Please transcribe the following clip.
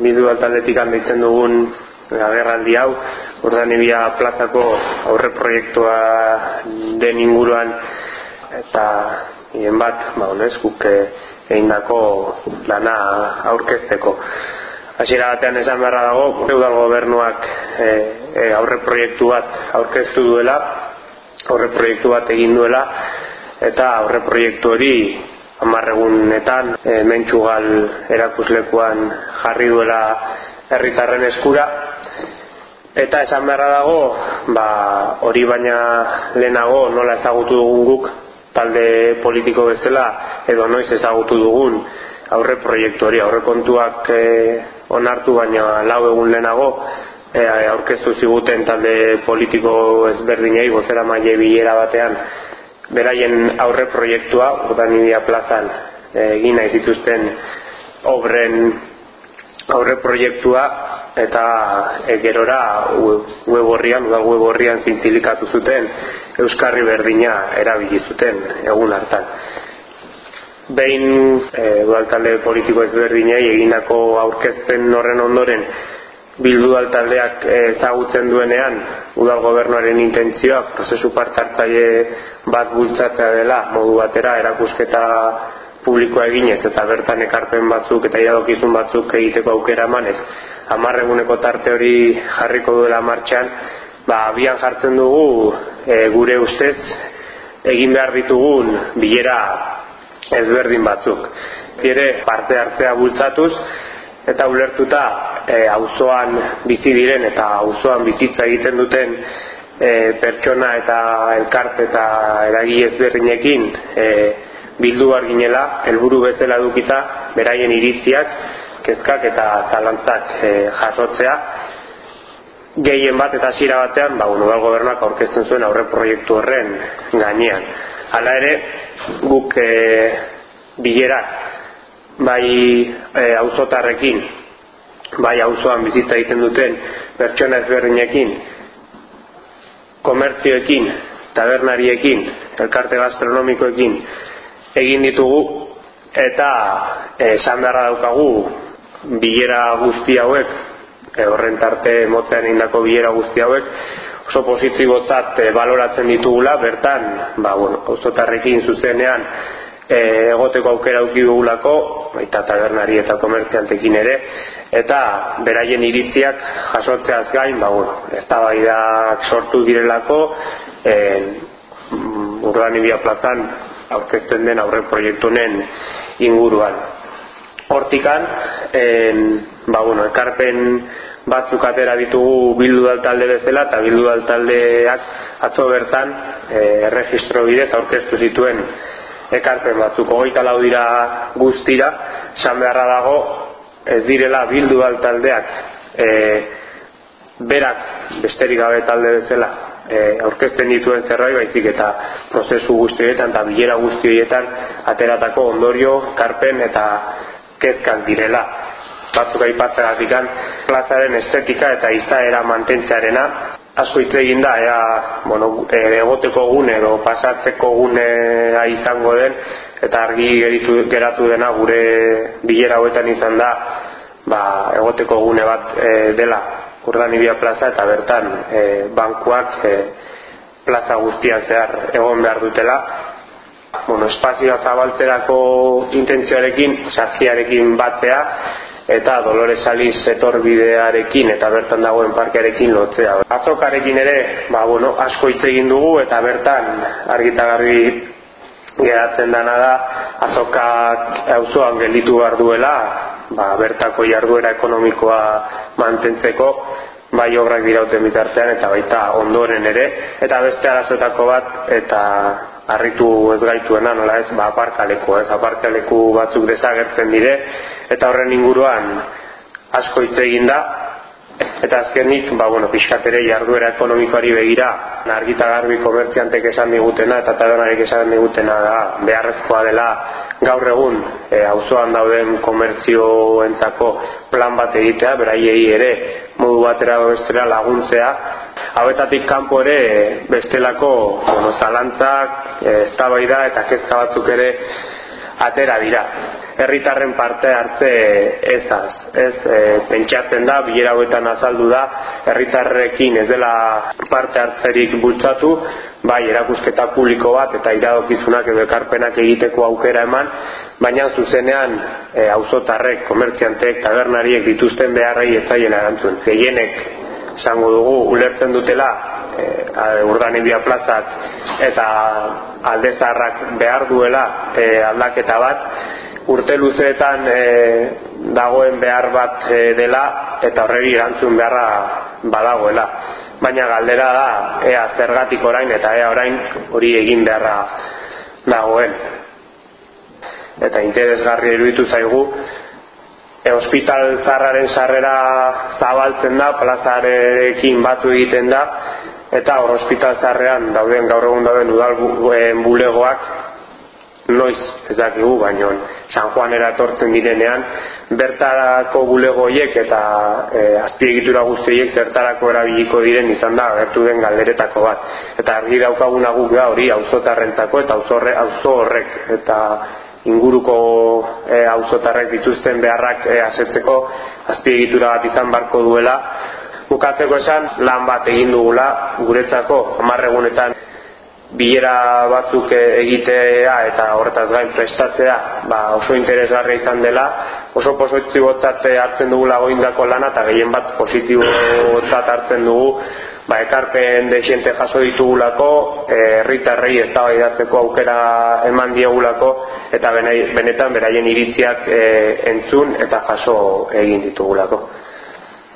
Bidu altaldetik handitzen dugun agerraldi hau, urdanibia plazako aurre proiektua den inguruan eta hien bat, ba, honez, guk egin dako lana aurkezteko. Hasiera batean esan beharra dago, eudal gobernuak e, e, aurre proiektu bat aurkeztu duela, aurre proiektu bat egin duela, eta aurre proiektu hori amarregunetan e, mentxugal erakuslekuan jarri duela herritarren eskura. Eta esan beharra dago ba, hori baina lehenago nola ezagutu dugun guk talde politiko bezala edo noiz ezagutu dugun aurre proiektu hori aurre kontuak e, onartu baina lau egun lehenago e, aurkeztu ziguten talde politiko ezberdinei gozera maile bilera batean beraien aurre proiektua Urdanibia plazan eh, egin nahi zituzten obren aurre proiektua eta e, gerora web horrian, udal web horrian zintzilikatu zuten Euskarri berdina erabili zuten egun hartan. Behin e, udaltalde politiko ezberdinei eginako aurkezpen horren ondoren bildu taldeak ezagutzen duenean udal gobernuaren intentzioa prozesu partartzaile bat bultzatzea dela modu batera erakusketa publikoa eginez eta bertan ekarpen batzuk eta iradokizun batzuk egiteko aukera emanez. Amarreguneko tarte hori jarriko duela martxan ba, abian jartzen dugu e, gure ustez egin behar ditugun bilera ezberdin batzuk. Ere parte hartzea bultzatuz eta ulertuta e, auzoan bizi diren eta auzoan bizitza egiten duten e, pertsona eta elkarte eta eragi ezberdinekin e, bildu arginela helburu bezala dukita beraien iritziak kezkak eta zalantzak e, jasotzea. Gehien bat eta hasiera batean ba bueno gobernuak aurkezten zuen aurre proiektu horren gainean. Hala ere guk e, bilerak bai e, auzotarrekin bai auzoan bizitza egiten duten pertsona ezberdinekin komertzioekin tabernariekin elkarte gastronomikoekin egin ditugu eta e, esan beharra daukagu bilera guzti hauek e, horren tarte motzean indako bilera guzti hauek oso positzibotzat e, baloratzen ditugula bertan ba, bueno, auzotarrekin zuzenean egoteko aukera auki dugulako baita tabernari eta komertziantekin ere eta beraien iritziak jasotzeaz gain ba, bueno, ez sortu direlako e, urdanibia plazan aurkezten den aurre proiektunen inguruan. Hortikan en, ba, bueno, ekarpen batzuk atera ditugu bildu talde bezala eta bildu taldeak atzo bertan e, erregistro bidez aurkeztu zituen ekarpen batzuk. Hogeita lau dira guztira esan beharra dago ez direla bildu taldeak e, berak besterik gabe talde bezala e, aurkezten dituen zerbait baizik eta prozesu guztietan eta bilera guztietan ateratako ondorio, karpen eta kezkak direla. Batzuk aipatzagatik plazaren estetika eta izaera mantentzearena asko hitz egin da ea, bueno, egoteko gune edo pasatzeko gunea izango den eta argi geritu, geratu dena gure bilera hauetan izan da ba, egoteko gune bat e, dela. Urdanibia plaza eta bertan e, bankuak e, plaza guztian zehar egon behar dutela. Bueno, espazioa zabaltzerako intentzioarekin, sartziarekin batzea eta Dolores Aliz bidearekin eta bertan dagoen parkearekin lotzea. Azokarekin ere, ba, bueno, asko hitz egin dugu eta bertan argitagarri geratzen dana da azokak auzoan gelditu behar duela ba, bertako jarduera ekonomikoa mantentzeko bai obrak dirauten bitartean eta baita ondoren ere eta beste arazoetako bat eta harritu ez gaituena nola ez? Ba aparkaleko ez? Aparkaleku batzuk desagertzen dire. Eta horren inguruan asko hitz egin da eta azkenik ba bueno pizkatere jarduera ekonomikoari begira argita garbi komertziantek esan digutena eta tabernarek esan digutena da beharrezkoa dela. Gaur egun e, auzoan dauden komertzioentzako plan bat egitea beraiei ere modu batera bestera laguntzea. Hauetatik kanpo ere bestelako bueno, zalantzak, e, eztabaida eta kezka batzuk ere atera dira. Herritarren parte hartze ezaz, ez e, pentsatzen da, bilera hauetan azaldu da, herritarrekin ez dela parte hartzerik bultzatu, bai erakusketa publiko bat eta iradokizunak edo ekarpenak egiteko aukera eman, baina zuzenean e, auzotarrek, komertziantek, tabernariek dituzten beharrei etzaien erantzun. Gehienek esango dugu ulertzen dutela e, urdanibia plazak eta aldezarrak behar duela e, aldaketa bat urte luzeetan e, dagoen behar bat e, dela eta horregi erantzun beharra badagoela. Baina galdera da ea zergatik orain eta ea orain hori egin beharra dagoen. Eta interesgarri eruditu zaigu e, hospital zarraren sarrera zabaltzen da plazarekin batu egiten da eta hor hospital zarrean dauden gaur egun dauden udal bulegoak noiz ez dakigu baino San Juanera etortzen direnean bertarako bulegoiek eta e, azpiegitura guztiek zertarako erabiliko diren izan da agertu den galderetako bat. Eta argi daukaguna guk da hori auzotarrentzako eta auzorre auzo horrek eta inguruko e, auzotarrek dituzten beharrak e, asetzeko azpiegitura bat izan barko duela bukatzeko esan lan bat egin dugula guretzako hamarregunetan bilera batzuk egitea eta horretaz gain prestatzea ba, oso interesgarria izan dela. Oso positibotzat hartzen dugula goindako lana eta gehien bat positibotzat hartzen dugu. Ba, ekarpen desiente jaso ditugulako herritarrei e, eztabaidatzeko aukera eman diegulako eta benetan beraien iritziak e, entzun eta jaso egin ditugulako